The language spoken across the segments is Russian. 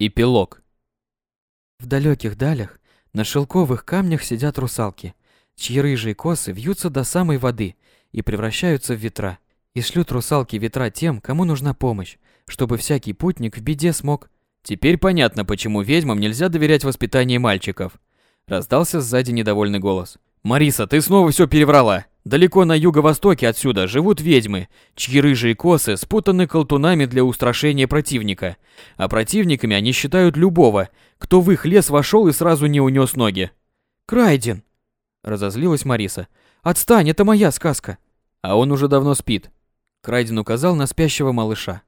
Эпилог. В далеких далях на шелковых камнях сидят русалки, чьи рыжие косы вьются до самой воды и превращаются в ветра. И шлют русалки ветра тем, кому нужна помощь, чтобы всякий путник в беде смог... Теперь понятно, почему ведьмам нельзя доверять воспитанию мальчиков. Раздался сзади недовольный голос. Мариса, ты снова все переврала. Далеко на юго-востоке отсюда живут ведьмы, чьи рыжие косы спутаны колтунами для устрашения противника. А противниками они считают любого, кто в их лес вошел и сразу не унес ноги. «Крайден!» – разозлилась Мариса. «Отстань, это моя сказка!» А он уже давно спит. Крайден указал на спящего малыша.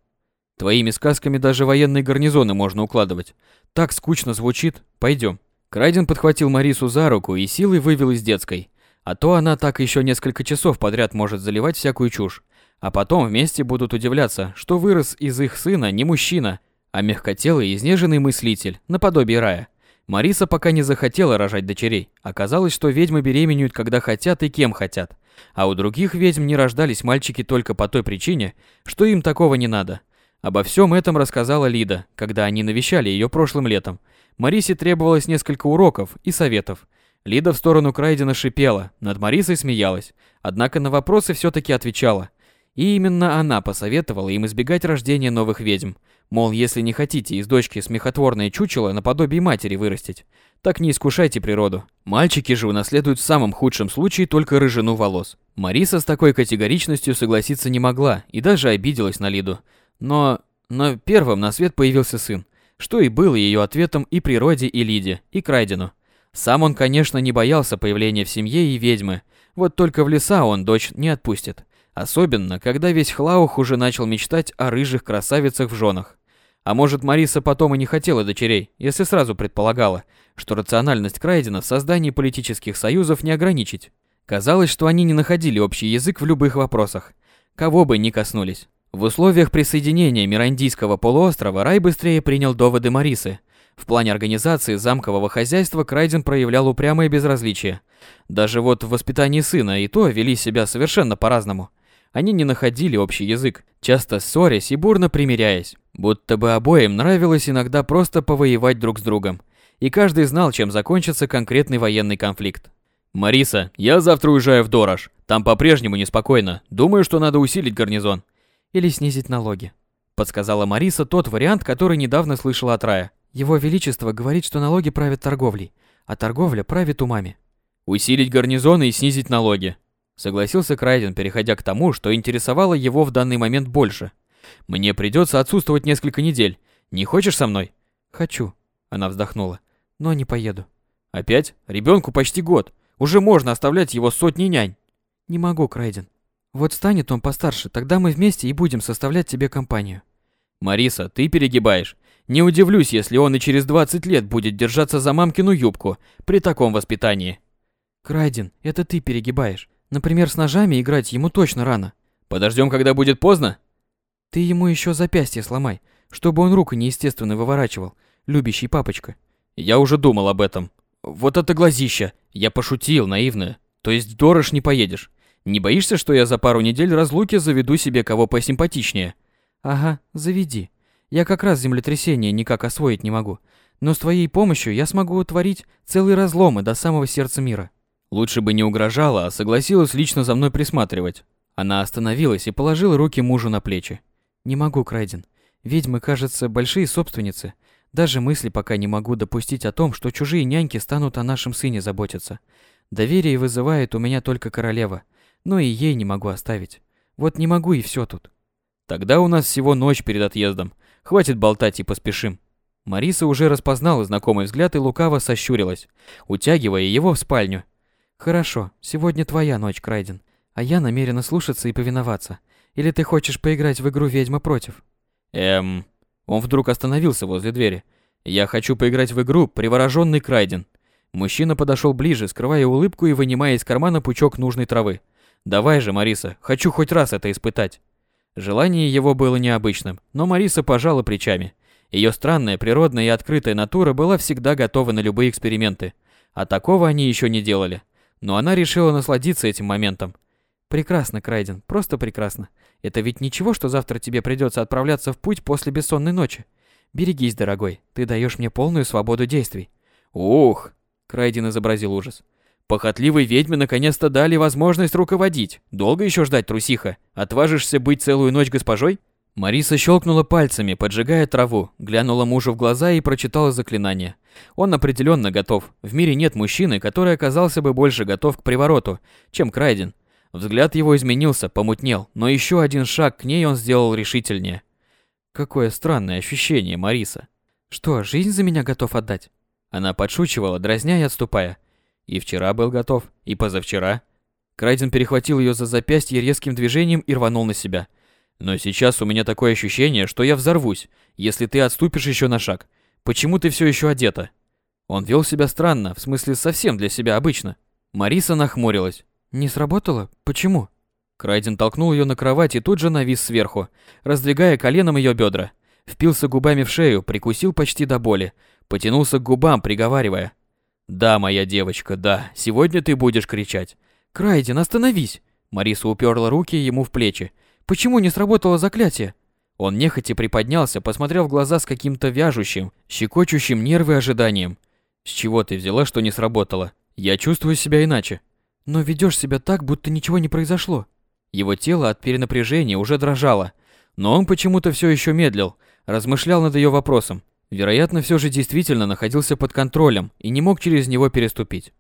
Твоими сказками даже военные гарнизоны можно укладывать. Так скучно звучит. Пойдем. Крайден подхватил Марису за руку и силой вывел из детской. А то она так еще несколько часов подряд может заливать всякую чушь. А потом вместе будут удивляться, что вырос из их сына не мужчина, а мягкотелый изнеженный мыслитель, наподобие рая. Мариса пока не захотела рожать дочерей. Оказалось, что ведьмы беременеют, когда хотят и кем хотят. А у других ведьм не рождались мальчики только по той причине, что им такого не надо. Обо всем этом рассказала Лида, когда они навещали ее прошлым летом. Марисе требовалось несколько уроков и советов. Лида в сторону Крайдена шипела, над Марисой смеялась, однако на вопросы все-таки отвечала. И именно она посоветовала им избегать рождения новых ведьм. Мол, если не хотите из дочки смехотворное чучело наподобие матери вырастить, так не искушайте природу. Мальчики же унаследуют в самом худшем случае только рыжину волос. Мариса с такой категоричностью согласиться не могла и даже обиделась на Лиду. Но... но первым на свет появился сын что и было ее ответом и природе, и Лиде, и Крайдену. Сам он, конечно, не боялся появления в семье и ведьмы, вот только в леса он дочь не отпустит. Особенно, когда весь Хлаух уже начал мечтать о рыжих красавицах в женах. А может, Мариса потом и не хотела дочерей, если сразу предполагала, что рациональность Крайдена в создании политических союзов не ограничить. Казалось, что они не находили общий язык в любых вопросах, кого бы ни коснулись. В условиях присоединения Мирандийского полуострова Рай быстрее принял доводы Марисы. В плане организации замкового хозяйства Крайден проявлял упрямое безразличие. Даже вот в воспитании сына и то вели себя совершенно по-разному. Они не находили общий язык, часто ссорясь и бурно примиряясь. Будто бы обоим нравилось иногда просто повоевать друг с другом. И каждый знал, чем закончится конкретный военный конфликт. «Мариса, я завтра уезжаю в Дорож. Там по-прежнему неспокойно. Думаю, что надо усилить гарнизон или снизить налоги. Подсказала Мариса тот вариант, который недавно слышала от Рая. Его Величество говорит, что налоги правят торговлей, а торговля правит умами. Усилить гарнизоны и снизить налоги. Согласился Крайден, переходя к тому, что интересовало его в данный момент больше. Мне придется отсутствовать несколько недель. Не хочешь со мной? Хочу. Она вздохнула. Но не поеду. Опять? Ребенку почти год. Уже можно оставлять его сотни нянь. Не могу, Крайден. Вот станет он постарше, тогда мы вместе и будем составлять тебе компанию. Мариса, ты перегибаешь. Не удивлюсь, если он и через 20 лет будет держаться за мамкину юбку при таком воспитании. Крайден, это ты перегибаешь. Например, с ножами играть ему точно рано. Подождем, когда будет поздно? Ты ему еще запястье сломай, чтобы он руку неестественно выворачивал, любящий папочка. Я уже думал об этом. Вот это глазища. Я пошутил, наивно. То есть в Дорож не поедешь. Не боишься, что я за пару недель разлуки заведу себе кого посимпатичнее? Ага, заведи. Я как раз землетрясение никак освоить не могу. Но с твоей помощью я смогу утворить целые разломы до самого сердца мира. Лучше бы не угрожала, а согласилась лично за мной присматривать. Она остановилась и положила руки мужу на плечи. Не могу, Крайден. Ведьмы, кажется, большие собственницы. Даже мысли пока не могу допустить о том, что чужие няньки станут о нашем сыне заботиться. Доверие вызывает у меня только королева – но и ей не могу оставить. Вот не могу и все тут. Тогда у нас всего ночь перед отъездом. Хватит болтать и поспешим. Мариса уже распознала знакомый взгляд и лукаво сощурилась, утягивая его в спальню. Хорошо, сегодня твоя ночь, Крайден, а я намерена слушаться и повиноваться. Или ты хочешь поиграть в игру «Ведьма против»? Эм... Он вдруг остановился возле двери. Я хочу поиграть в игру «Привороженный Крайден». Мужчина подошел ближе, скрывая улыбку и вынимая из кармана пучок нужной травы. Давай же, Мариса, хочу хоть раз это испытать. Желание его было необычным, но Мариса пожала плечами. Ее странная, природная и открытая натура была всегда готова на любые эксперименты. А такого они еще не делали. Но она решила насладиться этим моментом. Прекрасно, Крайден, просто прекрасно. Это ведь ничего, что завтра тебе придется отправляться в путь после бессонной ночи. Берегись, дорогой, ты даешь мне полную свободу действий. Ух, Крайден изобразил ужас. Похотливой ведьме наконец-то дали возможность руководить. Долго еще ждать, трусиха? Отважишься быть целую ночь госпожой? Мариса щелкнула пальцами, поджигая траву, глянула мужу в глаза и прочитала заклинание. Он определенно готов. В мире нет мужчины, который оказался бы больше готов к привороту, чем Крайден. Взгляд его изменился, помутнел, но еще один шаг к ней он сделал решительнее. Какое странное ощущение, Мариса. Что, жизнь за меня готов отдать? Она подшучивала, дразня и отступая. И вчера был готов, и позавчера. Крайден перехватил ее за запястье резким движением и рванул на себя. Но сейчас у меня такое ощущение, что я взорвусь, если ты отступишь еще на шаг. Почему ты все еще одета? Он вел себя странно, в смысле совсем для себя обычно. Мариса нахмурилась. Не сработало? Почему? Крайден толкнул ее на кровать и тут же навис сверху, раздвигая коленом ее бедра. Впился губами в шею, прикусил почти до боли, потянулся к губам, приговаривая. «Да, моя девочка, да, сегодня ты будешь кричать». «Крайден, остановись!» Мариса уперла руки ему в плечи, Почему не сработало заклятие? Он нехотя приподнялся, посмотрел в глаза с каким-то вяжущим, щекочущим нервы ожиданием. С чего ты взяла, что не сработало? Я чувствую себя иначе. Но ведешь себя так, будто ничего не произошло. Его тело от перенапряжения уже дрожало, но он почему-то все еще медлил, размышлял над ее вопросом. Вероятно, все же действительно находился под контролем и не мог через него переступить.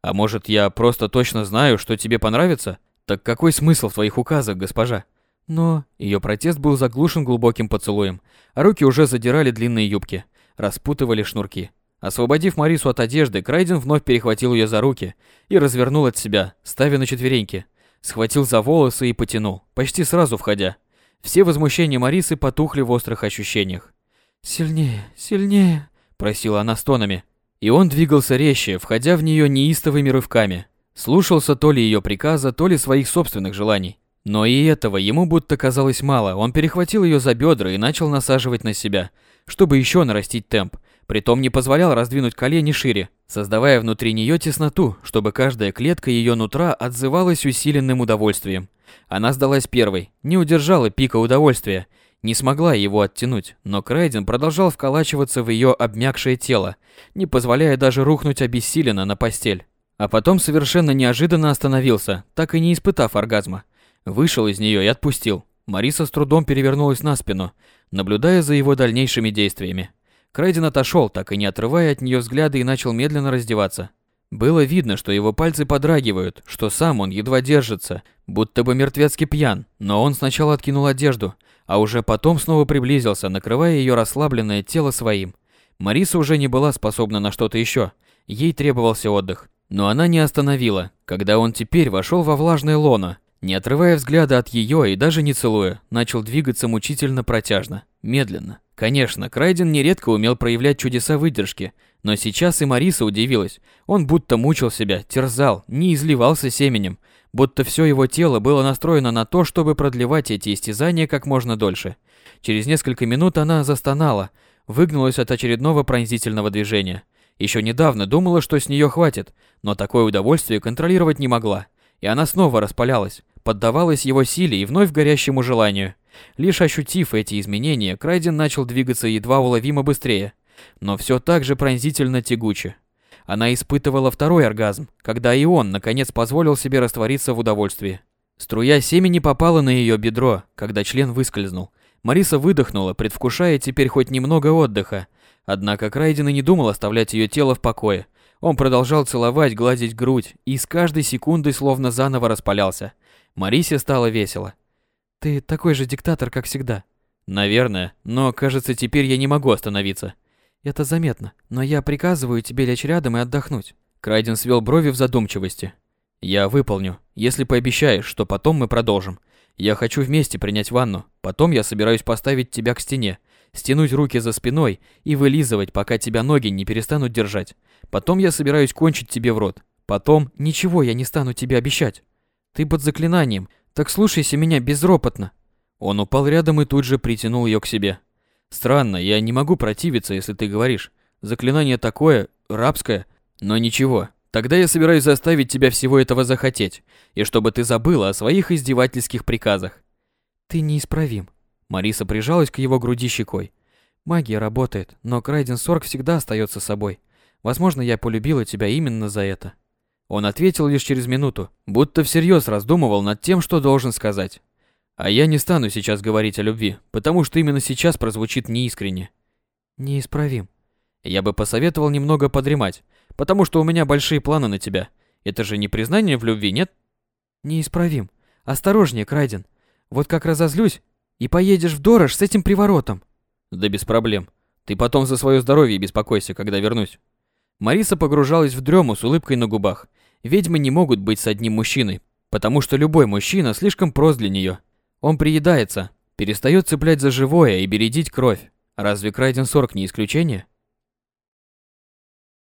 А может, я просто точно знаю, что тебе понравится? Так какой смысл в твоих указах, госпожа? Но ее протест был заглушен глубоким поцелуем, а руки уже задирали длинные юбки, распутывали шнурки. Освободив Марису от одежды, Крайден вновь перехватил ее за руки и развернул от себя, ставя на четвереньки. Схватил за волосы и потянул, почти сразу входя. Все возмущения Марисы потухли в острых ощущениях. «Сильнее, сильнее», – просила она стонами. И он двигался резче, входя в нее неистовыми рывками. Слушался то ли ее приказа, то ли своих собственных желаний. Но и этого ему будто казалось мало, он перехватил ее за бедра и начал насаживать на себя, чтобы еще нарастить темп, притом не позволял раздвинуть колени шире, создавая внутри нее тесноту, чтобы каждая клетка ее нутра отзывалась усиленным удовольствием. Она сдалась первой, не удержала пика удовольствия, не смогла его оттянуть, но Крайден продолжал вколачиваться в ее обмякшее тело, не позволяя даже рухнуть обессиленно на постель. А потом совершенно неожиданно остановился, так и не испытав оргазма. Вышел из нее и отпустил. Мариса с трудом перевернулась на спину, наблюдая за его дальнейшими действиями. Крейден отошел, так и не отрывая от нее взгляда, и начал медленно раздеваться. Было видно, что его пальцы подрагивают, что сам он едва держится, будто бы мертвецки пьян, но он сначала откинул одежду, а уже потом снова приблизился, накрывая ее расслабленное тело своим. Мариса уже не была способна на что-то еще, ей требовался отдых. Но она не остановила, когда он теперь вошел во влажное лоно, не отрывая взгляда от ее и даже не целуя, начал двигаться мучительно протяжно, медленно. Конечно, Крайден нередко умел проявлять чудеса выдержки, но сейчас и Мариса удивилась. Он будто мучил себя, терзал, не изливался семенем, будто все его тело было настроено на то, чтобы продлевать эти истязания как можно дольше. Через несколько минут она застонала, выгнулась от очередного пронзительного движения. Еще недавно думала, что с нее хватит, но такое удовольствие контролировать не могла. И она снова распалялась, поддавалась его силе и вновь горящему желанию. Лишь ощутив эти изменения, Крайден начал двигаться едва уловимо быстрее, но все так же пронзительно тягуче. Она испытывала второй оргазм, когда и он, наконец, позволил себе раствориться в удовольствии. Струя семени попала на ее бедро, когда член выскользнул. Мариса выдохнула, предвкушая теперь хоть немного отдыха. Однако Крайден и не думал оставлять ее тело в покое. Он продолжал целовать, гладить грудь и с каждой секундой словно заново распалялся. Марисе стало весело. «Ты такой же диктатор, как всегда». «Наверное, но, кажется, теперь я не могу остановиться». «Это заметно, но я приказываю тебе лечь рядом и отдохнуть». Крайден свел брови в задумчивости. «Я выполню, если пообещаешь, что потом мы продолжим. Я хочу вместе принять ванну, потом я собираюсь поставить тебя к стене, стянуть руки за спиной и вылизывать, пока тебя ноги не перестанут держать. Потом я собираюсь кончить тебе в рот. Потом ничего я не стану тебе обещать. Ты под заклинанием, так слушайся меня безропотно. Он упал рядом и тут же притянул ее к себе. Странно, я не могу противиться, если ты говоришь. Заклинание такое, рабское, но ничего. Тогда я собираюсь заставить тебя всего этого захотеть, и чтобы ты забыла о своих издевательских приказах. Ты неисправим. Мариса прижалась к его груди щекой. Магия работает, но Крайден Сорг всегда остается собой. Возможно, я полюбила тебя именно за это. Он ответил лишь через минуту, будто всерьез раздумывал над тем, что должен сказать. А я не стану сейчас говорить о любви, потому что именно сейчас прозвучит неискренне. Неисправим. Я бы посоветовал немного подремать, потому что у меня большие планы на тебя. Это же не признание в любви, нет? Неисправим. Осторожнее, Крайден. Вот как разозлюсь, и поедешь в Дорож с этим приворотом. Да без проблем. Ты потом за свое здоровье беспокойся, когда вернусь. Мариса погружалась в дрему с улыбкой на губах. Ведьмы не могут быть с одним мужчиной, потому что любой мужчина слишком прост для нее. Он приедается, перестает цеплять за живое и бередить кровь. Разве Крайден Сорок не исключение?